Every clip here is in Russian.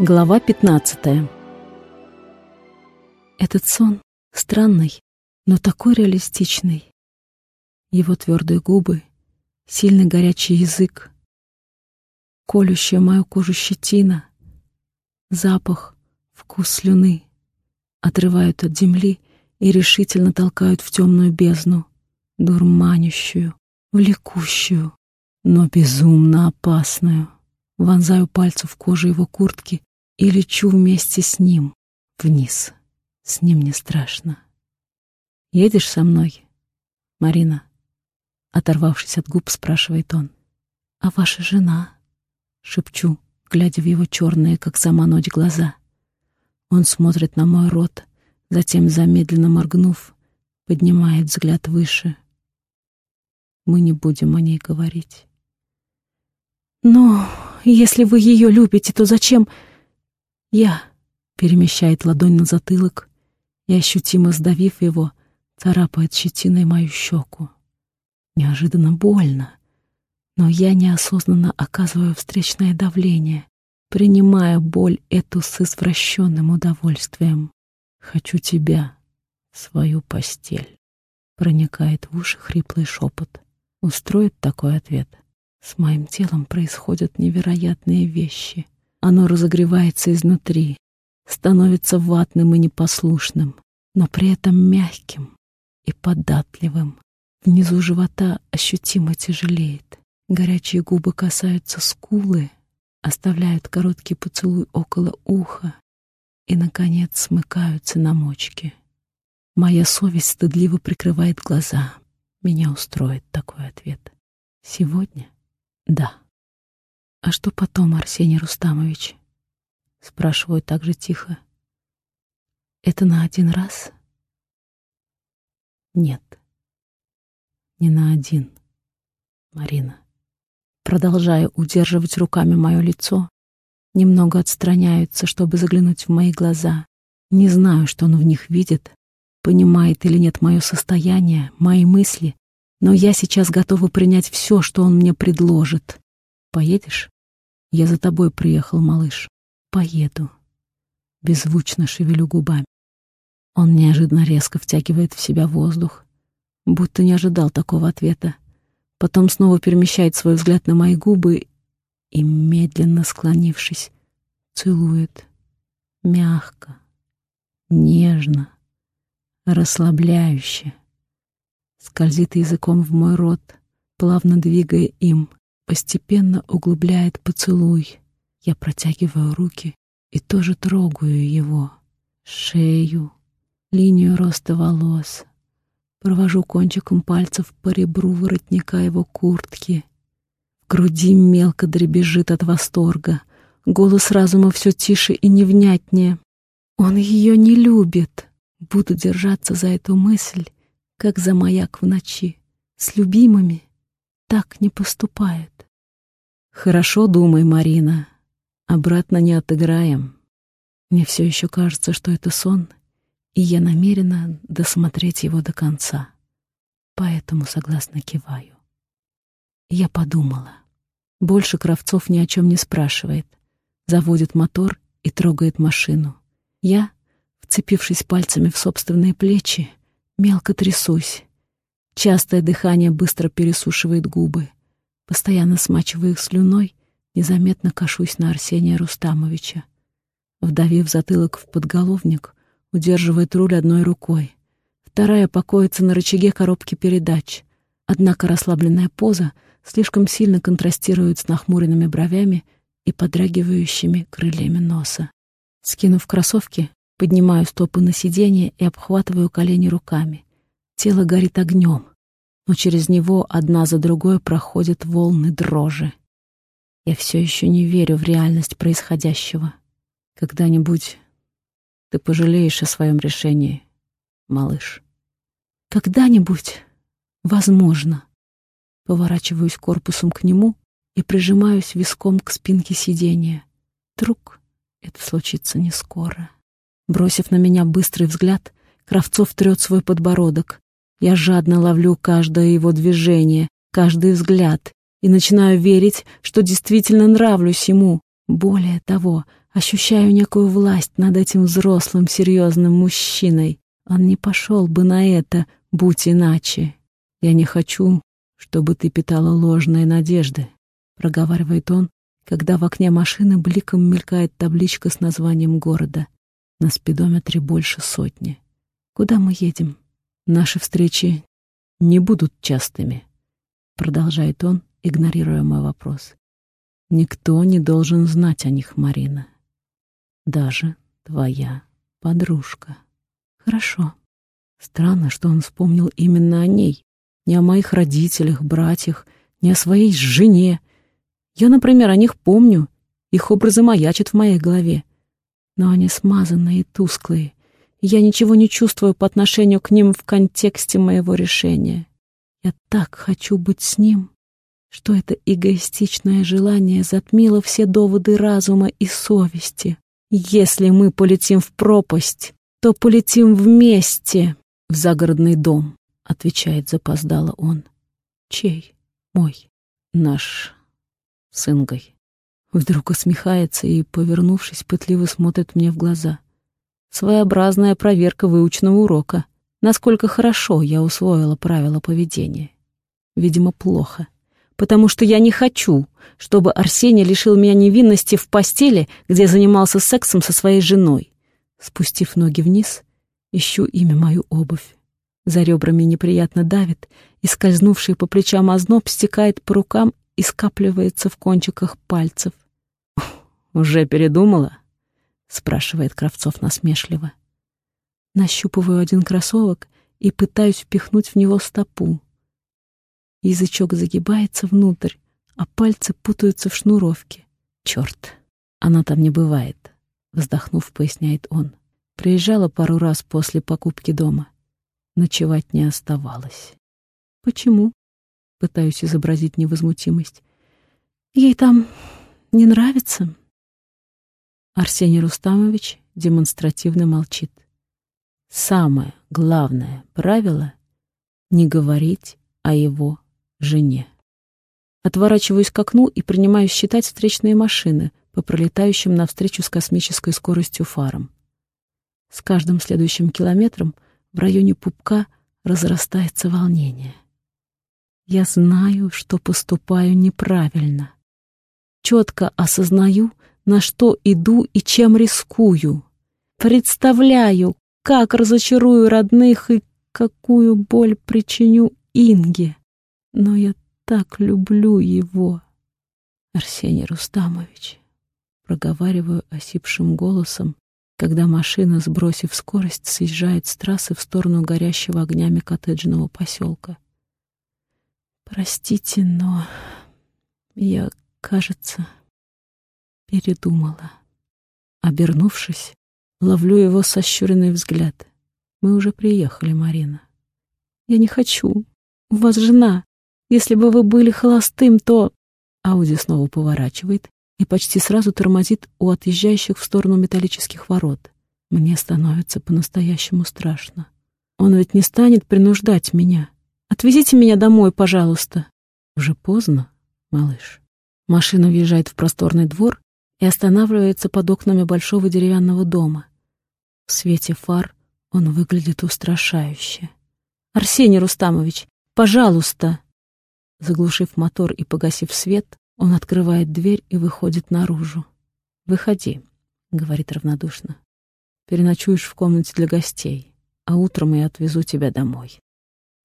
Глава 15 Этот сон странный, но такой реалистичный. Его твердые губы, сильный горячий язык, колющая мою кожу щетина, запах, вкус слюны отрывают от земли и решительно толкают в темную бездну, дурманящую, влекущую, но безумно опасную. Вонзаю пальцы в кожу его куртки и лечу вместе с ним вниз. С ним не страшно. «Едешь со мной, Марина?» Оторвавшись от губ, спрашивает он. «А ваша жена?» Шепчу, глядя в его черные, как сама ночь, глаза. Он смотрит на мой рот, затем, замедленно моргнув, поднимает взгляд выше. Мы не будем о ней говорить. «Но если вы ее любите, то зачем...» «Я...» — перемещает ладонь на затылок и, ощутимо сдавив его, царапает щетиной мою щеку. Неожиданно больно, но я неосознанно оказываю встречное давление, принимая боль эту с извращенным удовольствием. «Хочу тебя, свою постель», — проникает в уши хриплый шепот. Устроит такой ответ. С моим телом происходят невероятные вещи. Оно разогревается изнутри, становится ватным и непослушным, но при этом мягким и податливым. Внизу живота ощутимо тяжелеет. Горячие губы касаются скулы, оставляют короткий поцелуй около уха и, наконец, смыкаются на мочке. Моя совесть стыдливо прикрывает глаза. Меня устроит такой ответ. Сегодня — да. А что потом, Арсений Рустамович? Спрашиваю так же тихо. Это на один раз? Нет. Не на один, Марина. Продолжая удерживать руками мое лицо, немного отстраняются, чтобы заглянуть в мои глаза. Не знаю, что он в них видит, понимает или нет мое состояние, мои мысли, но я сейчас готова принять все, что он мне предложит. Поедешь? Я за тобой приехал, малыш. Поеду. Беззвучно шевелю губами. Он неожиданно резко втягивает в себя воздух, будто не ожидал такого ответа. Потом снова перемещает свой взгляд на мои губы и, медленно склонившись, целует. Мягко, нежно, расслабляюще. Скользит языком в мой рот, плавно двигая им, постепенно углубляет поцелуй. Я протягиваю руки и тоже трогаю его, шею, линию роста волос. Провожу кончиком пальцев по ребру воротника его куртки. В груди мелко дребезжит от восторга. Голос разума все тише и невнятнее. Он ее не любит. Буду держаться за эту мысль, как за маяк в ночи. С любимыми так не поступает. Хорошо думай, Марина. Обратно не отыграем. Мне все еще кажется, что это сон — и я намерена досмотреть его до конца, поэтому согласно киваю. Я подумала. Больше Кравцов ни о чем не спрашивает. Заводит мотор и трогает машину. Я, вцепившись пальцами в собственные плечи, мелко трясусь. Частое дыхание быстро пересушивает губы. Постоянно смачивая их слюной, незаметно кашусь на Арсения Рустамовича. Вдавив затылок в подголовник, удерживает руль одной рукой. Вторая покоится на рычаге коробки передач. Однако расслабленная поза слишком сильно контрастирует с нахмуренными бровями и подрагивающими крыльями носа. Скинув кроссовки, поднимаю стопы на сиденье и обхватываю колени руками. Тело горит огнем, но через него одна за другой проходят волны дрожи. Я все еще не верю в реальность происходящего. Когда-нибудь ты пожалеешь о своем решении, малыш. Когда-нибудь, возможно. Поворачиваюсь корпусом к нему и прижимаюсь виском к спинке сиденья. Вдруг это случится не скоро. Бросив на меня быстрый взгляд, Кравцов трет свой подбородок. Я жадно ловлю каждое его движение, каждый взгляд и начинаю верить, что действительно нравлюсь ему. Более того, Ощущаю некую власть над этим взрослым, серьезным мужчиной. Он не пошел бы на это, будь иначе. Я не хочу, чтобы ты питала ложные надежды, проговаривает он, когда в окне машины бликом мелькает табличка с названием города. На спидометре больше сотни. Куда мы едем? Наши встречи не будут частыми, продолжает он, игнорируя мой вопрос. Никто не должен знать о них, Марина. Даже твоя подружка. Хорошо. Странно, что он вспомнил именно о ней, не о моих родителях, братьях, не о своей жене. Я, например, о них помню, их образы маячат в моей голове. Но они смазанные и тусклые, я ничего не чувствую по отношению к ним в контексте моего решения. Я так хочу быть с ним, что это эгоистичное желание затмило все доводы разума и совести. Если мы полетим в пропасть, то полетим вместе в загородный дом, отвечает запоздало он. Чей? Мой. Наш. С Ингой. Вдруг усмехается и, повернувшись, пытливо смотрит мне в глаза. Своеобразная проверка выученного урока. Насколько хорошо я усвоила правила поведения. Видимо, плохо потому что я не хочу, чтобы Арсений лишил меня невинности в постели, где занимался сексом со своей женой. Спустив ноги вниз, ищу имя мою обувь. За ребрами неприятно давит, и скользнувший по плечам озноб стекает по рукам и скапливается в кончиках пальцев. «Уже передумала?» — спрашивает Кравцов насмешливо. Нащупываю один кроссовок и пытаюсь впихнуть в него стопу. Язычок загибается внутрь, а пальцы путаются в шнуровке. Черт, она там не бывает, вздохнув, поясняет он. Приезжала пару раз после покупки дома. Ночевать не оставалось. Почему? Пытаюсь изобразить невозмутимость. Ей там не нравится. Арсений Рустамович демонстративно молчит. Самое главное правило — не говорить о его жене. Отворачиваюсь к окну и принимаюсь считать встречные машины по пролетающим навстречу с космической скоростью фарам. С каждым следующим километром в районе пупка разрастается волнение. Я знаю, что поступаю неправильно. Четко осознаю, на что иду и чем рискую. Представляю, как разочарую родных и какую боль причиню Инге. Но я так люблю его. Арсений Рустамович, проговариваю осипшим голосом, когда машина, сбросив скорость, съезжает с трассы в сторону горящего огнями коттеджного поселка. Простите, но я, кажется, передумала. Обернувшись, ловлю его сощуренный взгляд. Мы уже приехали, Марина. Я не хочу. У вас жена. Если бы вы были холостым, то...» Ауди снова поворачивает и почти сразу тормозит у отъезжающих в сторону металлических ворот. Мне становится по-настоящему страшно. Он ведь не станет принуждать меня. Отвезите меня домой, пожалуйста. Уже поздно, малыш. Машина въезжает в просторный двор и останавливается под окнами большого деревянного дома. В свете фар он выглядит устрашающе. «Арсений Рустамович, пожалуйста!» Заглушив мотор и погасив свет, он открывает дверь и выходит наружу. «Выходи», — говорит равнодушно. «Переночуешь в комнате для гостей, а утром я отвезу тебя домой».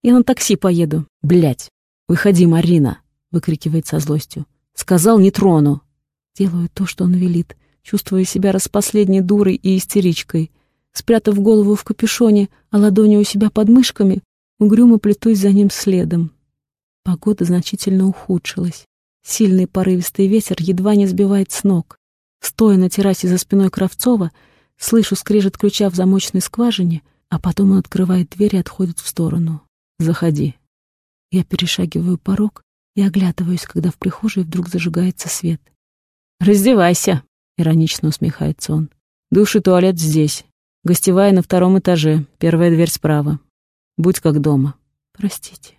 «Я на такси поеду». «Блядь! Выходи, Марина!» — выкрикивает со злостью. «Сказал, не трону!» Делаю то, что он велит, чувствуя себя распоследней дурой и истеричкой. Спрятав голову в капюшоне, а ладони у себя под мышками, угрюмо плетусь за ним следом. Погода значительно ухудшилась. Сильный порывистый ветер едва не сбивает с ног. Стоя на террасе за спиной Кравцова, слышу скрежет ключа в замочной скважине, а потом он открывает дверь и отходит в сторону. «Заходи». Я перешагиваю порог и оглядываюсь, когда в прихожей вдруг зажигается свет. «Раздевайся», — иронично усмехается он. «Душ и туалет здесь. Гостевая на втором этаже, первая дверь справа. Будь как дома». «Простите».